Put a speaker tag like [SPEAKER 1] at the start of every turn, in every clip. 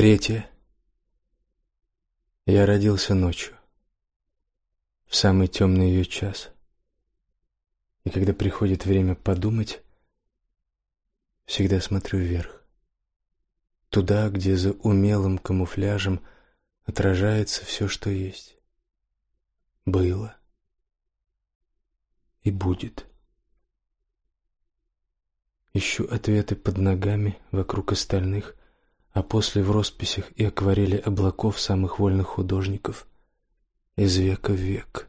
[SPEAKER 1] Третье. Я родился ночью, в самый темный ее час. И когда приходит время подумать, всегда смотрю вверх. Туда, где за умелым камуфляжем отражается все, что есть. Было и будет. Ищу ответы под ногами, вокруг остальных, а после в росписях и акварели облаков самых вольных художников из века в век.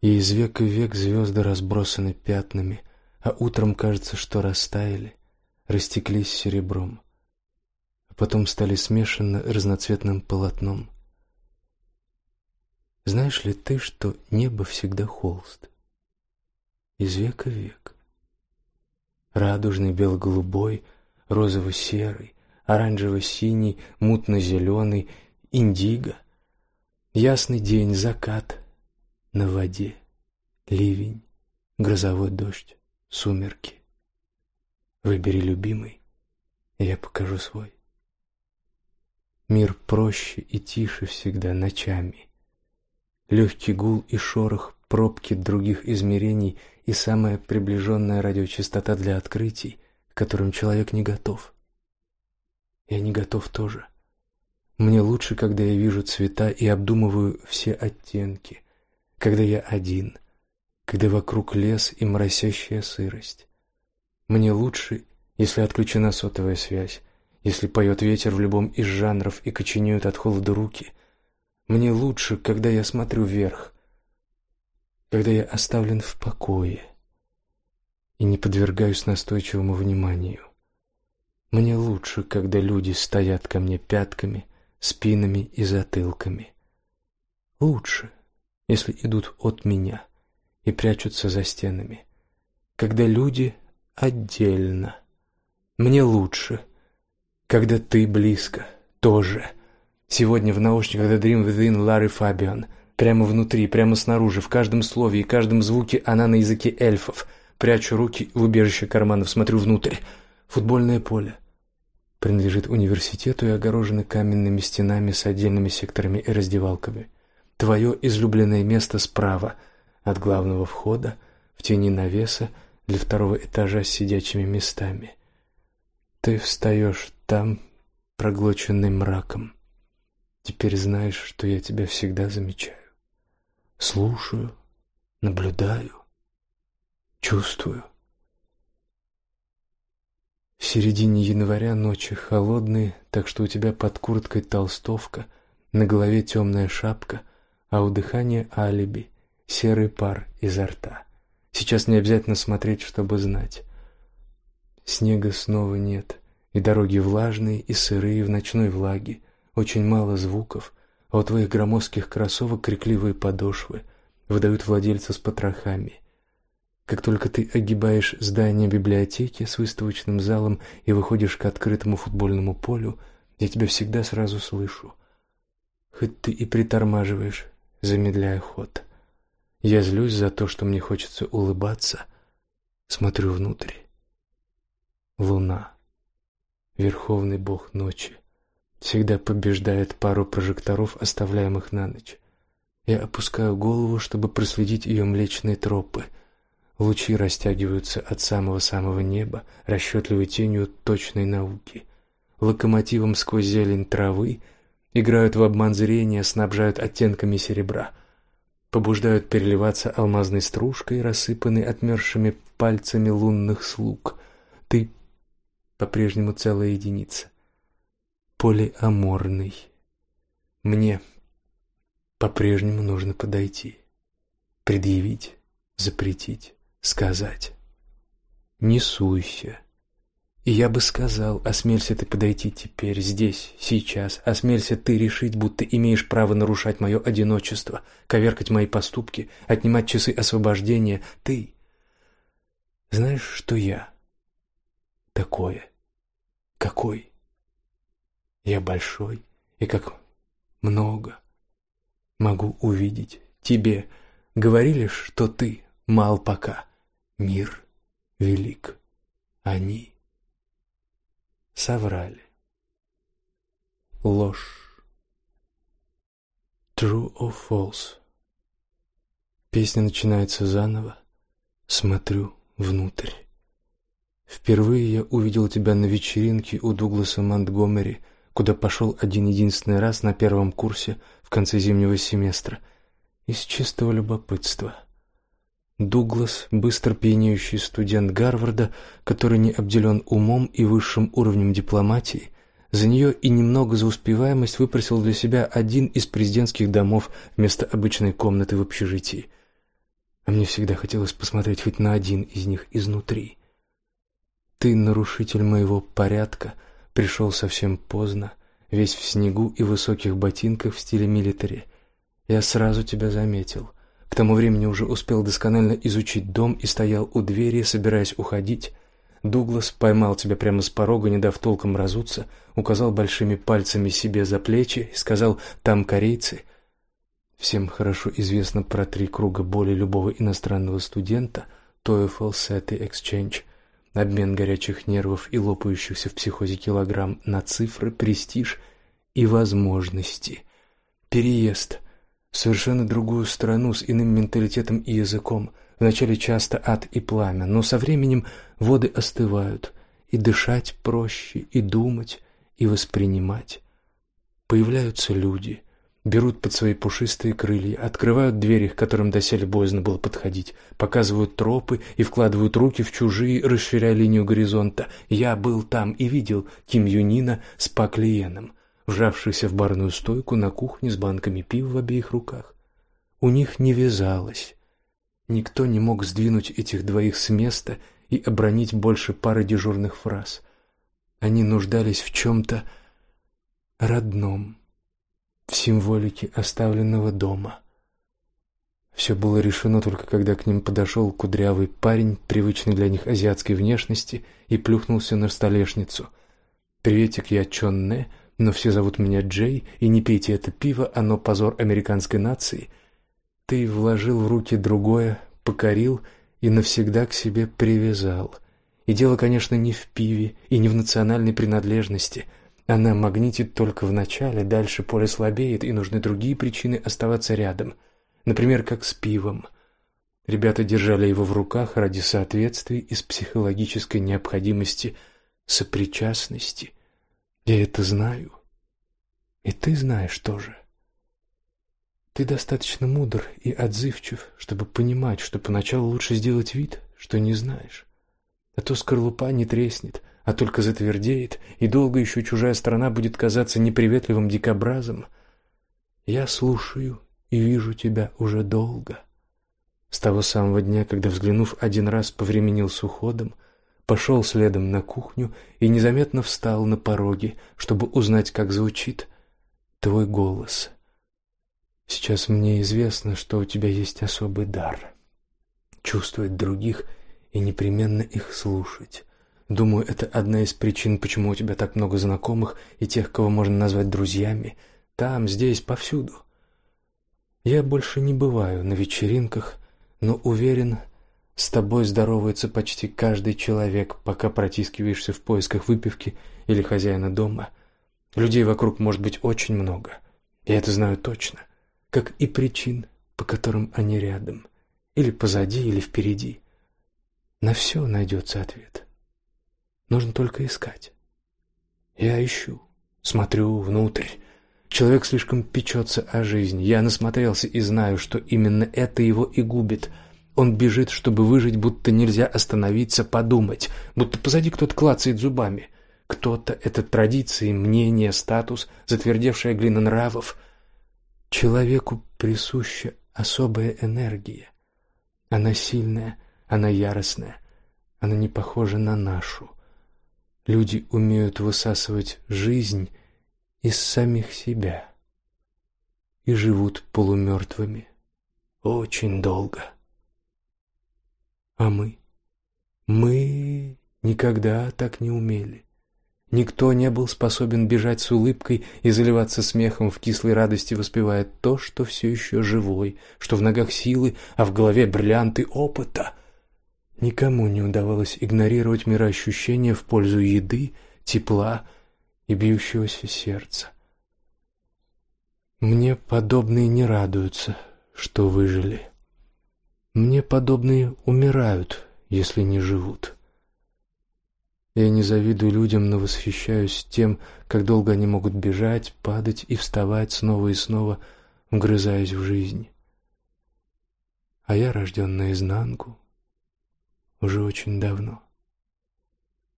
[SPEAKER 1] И из века в век звезды разбросаны пятнами, а утром кажется, что растаяли, растеклись серебром, а потом стали смешаны разноцветным полотном. Знаешь ли ты, что небо всегда холст? Из века в век. Радужный, бело-голубой, розово-серый, оранжево-синий, мутно-зеленый, индиго. Ясный день, закат, на воде, ливень, грозовой дождь, сумерки. Выбери любимый, я покажу свой. Мир проще и тише всегда ночами. Легкий гул и шорох пробки других измерений и самая приближенная радиочастота для открытий, которым человек не готов. Я не готов тоже. Мне лучше, когда я вижу цвета и обдумываю все оттенки, когда я один, когда вокруг лес и моросящая сырость. Мне лучше, если отключена сотовая связь, если поет ветер в любом из жанров и коченеют от холода руки. Мне лучше, когда я смотрю вверх, когда я оставлен в покое и не подвергаюсь настойчивому вниманию. Мне лучше, когда люди стоят ко мне пятками, спинами и затылками. Лучше, если идут от меня и прячутся за стенами. Когда люди отдельно. Мне лучше, когда ты близко, тоже. Сегодня в наушниках The Dream Within Ларри Фабиан. Прямо внутри, прямо снаружи, в каждом слове и каждом звуке она на языке эльфов. Прячу руки в убежище карманов, смотрю внутрь. Футбольное поле. Принадлежит университету и огорожено каменными стенами с отдельными секторами и раздевалками. Твое излюбленное место справа от главного входа, в тени навеса, для второго этажа с сидячими местами. Ты встаешь там, проглоченный мраком. Теперь знаешь, что я тебя всегда замечаю. Слушаю, наблюдаю, чувствую. В середине января ночи холодные, так что у тебя под курткой толстовка, на голове темная шапка, а у дыхания алиби, серый пар изо рта. Сейчас не обязательно смотреть, чтобы знать. Снега снова нет, и дороги влажные и сырые в ночной влаге, очень мало звуков, а у твоих громоздких кроссовок крикливые подошвы выдают владельца с потрохами. Как только ты огибаешь здание библиотеки с выставочным залом и выходишь к открытому футбольному полю, я тебя всегда сразу слышу. Хоть ты и притормаживаешь, замедляя ход. Я злюсь за то, что мне хочется улыбаться. Смотрю внутрь. Луна, верховный бог ночи, всегда побеждает пару прожекторов, оставляемых на ночь. Я опускаю голову, чтобы проследить ее млечные тропы. Лучи растягиваются от самого-самого неба, расчетливой тенью точной науки. Локомотивом сквозь зелень травы играют в обман зрения, снабжают оттенками серебра — побуждают переливаться алмазной стружкой, рассыпанной отмершими пальцами лунных слуг. Ты по-прежнему целая единица. Полиаморный. Мне по-прежнему нужно подойти, предъявить, запретить, сказать. Не суйся. И я бы сказал, осмелься ты подойти теперь, здесь, сейчас, осмелься ты решить, будто имеешь право нарушать мое одиночество, коверкать мои поступки, отнимать часы освобождения. Ты знаешь, что я такое? Какой? Я большой и как много могу увидеть. Тебе говорили, что ты мал пока, мир велик. Они соврали. ложь. True or false? Песня начинается заново. Смотрю внутрь. Впервые я увидел тебя на вечеринке у Дугласа Монтгомери, куда пошел один-единственный раз на первом курсе в конце зимнего семестра, из чистого любопытства. Дуглас, быстро пьянеющий студент Гарварда, который не обделен умом и высшим уровнем дипломатии, за нее и немного за успеваемость выпросил для себя один из президентских домов вместо обычной комнаты в общежитии. А мне всегда хотелось посмотреть хоть на один из них изнутри. Ты, нарушитель моего порядка, пришел совсем поздно, весь в снегу и высоких ботинках в стиле милитари. Я сразу тебя заметил. К тому времени уже успел досконально изучить дом и стоял у двери, собираясь уходить. Дуглас поймал тебя прямо с порога, не дав толком разуться, указал большими пальцами себе за плечи и сказал: "Там корейцы". Всем хорошо известно про три круга боли любого иностранного студента: TOEFL, SAT и Exchange обмен горячих нервов и лопающихся в психозе килограмм на цифры, престиж и возможности. Переезд совершенно другую страну с иным менталитетом и языком. Вначале часто ад и пламя, но со временем воды остывают, и дышать проще, и думать, и воспринимать. Появляются люди — берут под свои пушистые крылья, открывают двери, к которым доселе боязно было подходить, показывают тропы и вкладывают руки в чужие, расширяя линию горизонта. Я был там и видел Ким Юнина с Пак Лиеном, вжавшихся в барную стойку на кухне с банками пива в обеих руках. У них не вязалось. Никто не мог сдвинуть этих двоих с места и обронить больше пары дежурных фраз. Они нуждались в чем-то родном в символике оставленного дома. Все было решено только когда к ним подошел кудрявый парень, привычный для них азиатской внешности, и плюхнулся на столешницу. «Приветик, я Чонне, но все зовут меня Джей, и не пейте это пиво, оно позор американской нации. Ты вложил в руки другое, покорил и навсегда к себе привязал. И дело, конечно, не в пиве и не в национальной принадлежности — она магнитит только в начале, дальше поле слабеет, и нужны другие причины оставаться рядом. Например, как с пивом. Ребята держали его в руках ради соответствия из психологической необходимости сопричастности. Я это знаю. И ты знаешь тоже. Ты достаточно мудр и отзывчив, чтобы понимать, что поначалу лучше сделать вид, что не знаешь. А то скорлупа не треснет, а только затвердеет, и долго еще чужая страна будет казаться неприветливым дикобразом. Я слушаю и вижу тебя уже долго. С того самого дня, когда взглянув один раз, повременил с уходом, пошел следом на кухню и незаметно встал на пороге, чтобы узнать, как звучит твой голос. Сейчас мне известно, что у тебя есть особый дар чувствовать других и непременно их слушать. Думаю, это одна из причин, почему у тебя так много знакомых и тех, кого можно назвать друзьями. Там, здесь, повсюду. Я больше не бываю на вечеринках, но уверен, с тобой здоровается почти каждый человек, пока протискиваешься в поисках выпивки или хозяина дома. Людей вокруг может быть очень много. Я это знаю точно, как и причин, по которым они рядом, или позади, или впереди. На все найдется ответ. Нужно только искать. Я ищу, смотрю внутрь. Человек слишком печется о жизни. Я насмотрелся и знаю, что именно это его и губит. Он бежит, чтобы выжить, будто нельзя остановиться, подумать, будто позади кто-то клацает зубами. Кто-то — это традиции, мнения, статус, затвердевшая глина нравов. Человеку присуща особая энергия. Она сильная, она яростная, она не похожа на нашу. Люди умеют высасывать жизнь из самих себя и живут полумертвыми очень долго. А мы? Мы никогда так не умели. Никто не был способен бежать с улыбкой и заливаться смехом в кислой радости, воспевая то, что все еще живой, что в ногах силы, а в голове бриллианты опыта — Никому не удавалось игнорировать мироощущения в пользу еды, тепла и бьющегося сердца. Мне подобные не радуются, что выжили. Мне подобные умирают, если не живут. Я не завидую людям, но восхищаюсь тем, как долго они могут бежать, падать и вставать снова и снова, вгрызаясь в жизнь. А я рожден наизнанку уже очень давно.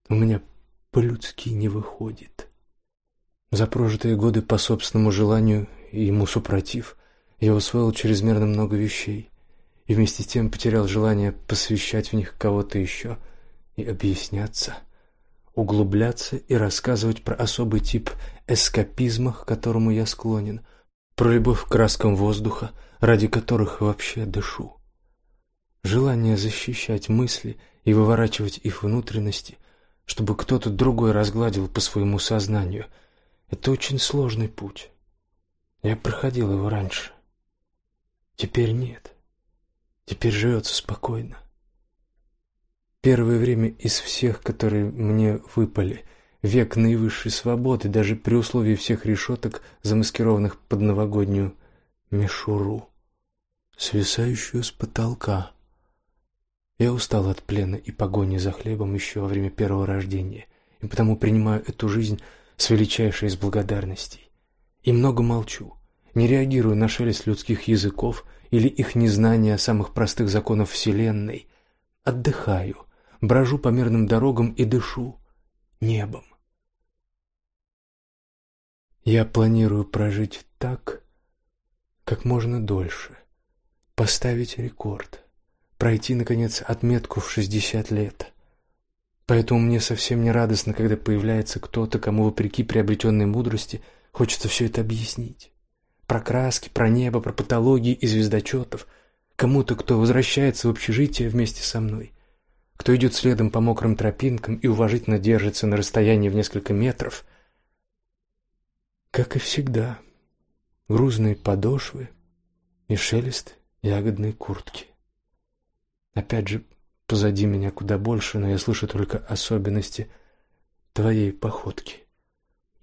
[SPEAKER 1] У меня по-людски не выходит. За прожитые годы по собственному желанию и ему супротив я усвоил чрезмерно много вещей и вместе с тем потерял желание посвящать в них кого-то еще и объясняться – углубляться и рассказывать про особый тип эскапизма, к которому я склонен, про любовь к краскам воздуха, ради которых вообще дышу. Желание защищать мысли и выворачивать их внутренности, чтобы кто-то другой разгладил по своему сознанию. Это очень сложный путь. Я проходил его раньше. Теперь нет. Теперь живется спокойно. Первое время из всех, которые мне выпали, век наивысшей свободы, даже при условии всех решеток, замаскированных под новогоднюю мишуру, свисающую с потолка. Я устал от плена и погони за хлебом еще во время первого рождения, и потому принимаю эту жизнь с величайшей из благодарностей. И много молчу, не реагирую на шелест людских языков или их незнание самых простых законов Вселенной. Отдыхаю, брожу по мирным дорогам и дышу небом. Я планирую прожить так, как можно дольше, поставить рекорд, пройти наконец отметку в шестьдесят лет. Поэтому мне совсем не радостно, когда появляется кто-то, кому вопреки приобретенной мудрости хочется все это объяснить. Про краски, про небо, про патологии и звездочетов. Кому-то, кто возвращается в общежитие вместе со мной кто идет следом по мокрым тропинкам и уважительно держится на расстоянии в несколько метров. Как и всегда, грузные подошвы и шелест ягодной куртки. Опять же, позади меня куда больше, но я слышу только особенности твоей походки.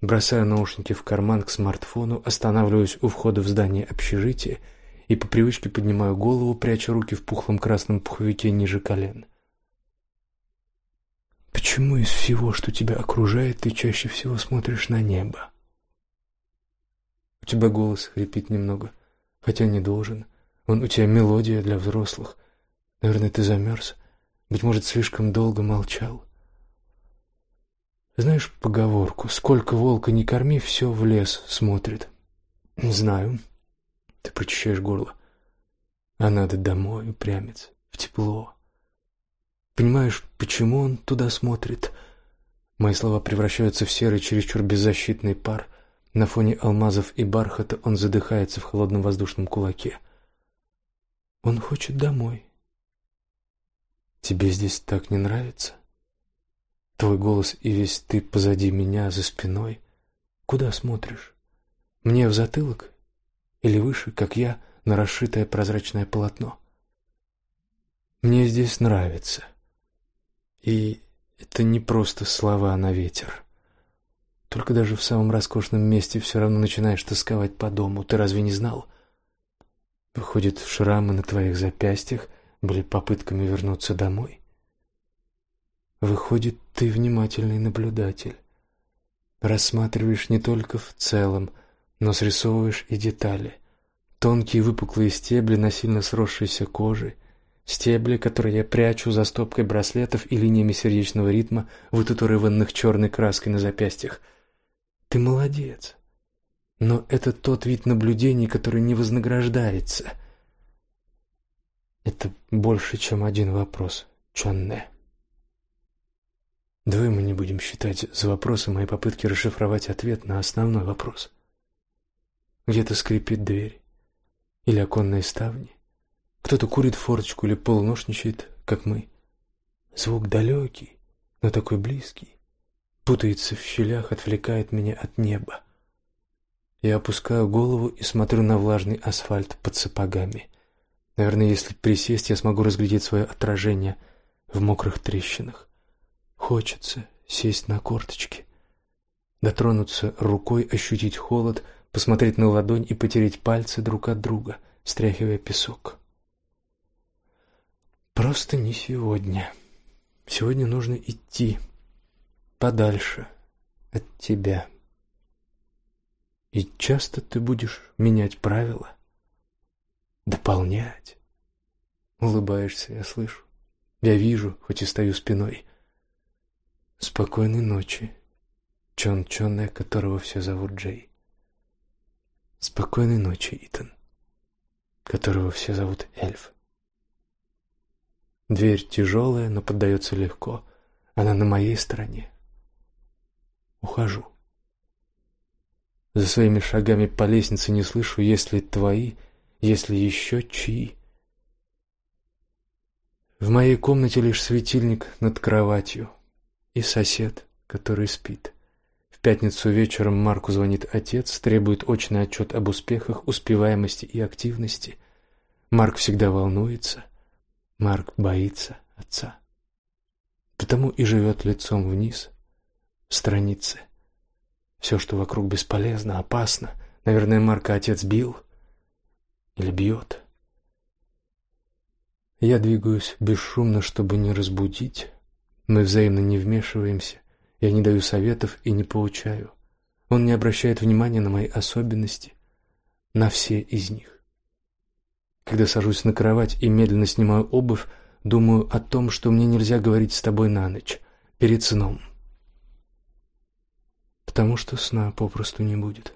[SPEAKER 1] Бросаю наушники в карман к смартфону, останавливаюсь у входа в здание общежития и по привычке поднимаю голову, пряча руки в пухлом красном пуховике ниже колен. Почему из всего, что тебя окружает, ты чаще всего смотришь на небо? У тебя голос хрипит немного, хотя не должен. Он у тебя мелодия для взрослых. Наверное, ты замерз. Быть может, слишком долго молчал. Знаешь поговорку: сколько волка не корми, все в лес смотрит. Знаю. Ты прочищаешь горло. А надо домой, упрямец, в тепло. Понимаешь, почему он туда смотрит? Мои слова превращаются в серый, чересчур беззащитный пар. На фоне алмазов и бархата он задыхается в холодном воздушном кулаке. Он хочет домой. Тебе здесь так не нравится? Твой голос и весь ты позади меня, за спиной. Куда смотришь? Мне в затылок или выше, как я, на расшитое прозрачное полотно? Мне здесь нравится. И это не просто слова на ветер. Только даже в самом роскошном месте все равно начинаешь тосковать по дому. Ты разве не знал? Выходит, шрамы на твоих запястьях были попытками вернуться домой. Выходит, ты внимательный наблюдатель. Рассматриваешь не только в целом, но срисовываешь и детали. Тонкие выпуклые стебли на сильно сросшейся коже, Стебли, которые я прячу за стопкой браслетов и линиями сердечного ритма, вытатуированных черной краской на запястьях. Ты молодец. Но это тот вид наблюдений, который не вознаграждается. Это больше, чем один вопрос, Чонне. Давай мы не будем считать за вопросом мои попытки расшифровать ответ на основной вопрос. Где-то скрипит дверь или оконные ставни. Кто-то курит форточку или полуношничает, как мы. Звук далекий, но такой близкий. Путается в щелях, отвлекает меня от неба. Я опускаю голову и смотрю на влажный асфальт под сапогами. Наверное, если присесть, я смогу разглядеть свое отражение в мокрых трещинах. Хочется сесть на корточки, дотронуться рукой, ощутить холод, посмотреть на ладонь и потереть пальцы друг от друга, стряхивая песок. Просто не сегодня. Сегодня нужно идти подальше от тебя. И часто ты будешь менять правила, дополнять. Улыбаешься, я слышу. Я вижу, хоть и стою спиной. Спокойной ночи, Чон Чонне, которого все зовут Джей. Спокойной ночи, Итан, которого все зовут Эльф. Дверь тяжелая, но поддается легко. Она на моей стороне. Ухожу. За своими шагами по лестнице не слышу, есть ли твои, есть ли еще чьи. В моей комнате лишь светильник над кроватью и сосед, который спит. В пятницу вечером Марку звонит отец, требует очный отчет об успехах, успеваемости и активности. Марк всегда волнуется. Марк боится отца. Потому и живет лицом вниз, в странице. Все, что вокруг бесполезно, опасно. Наверное, Марка отец бил или бьет. Я двигаюсь бесшумно, чтобы не разбудить. Мы взаимно не вмешиваемся. Я не даю советов и не получаю. Он не обращает внимания на мои особенности, на все из них. Когда сажусь на кровать и медленно снимаю обувь, думаю о том, что мне нельзя говорить с тобой на ночь, перед сном. Потому что сна попросту не будет.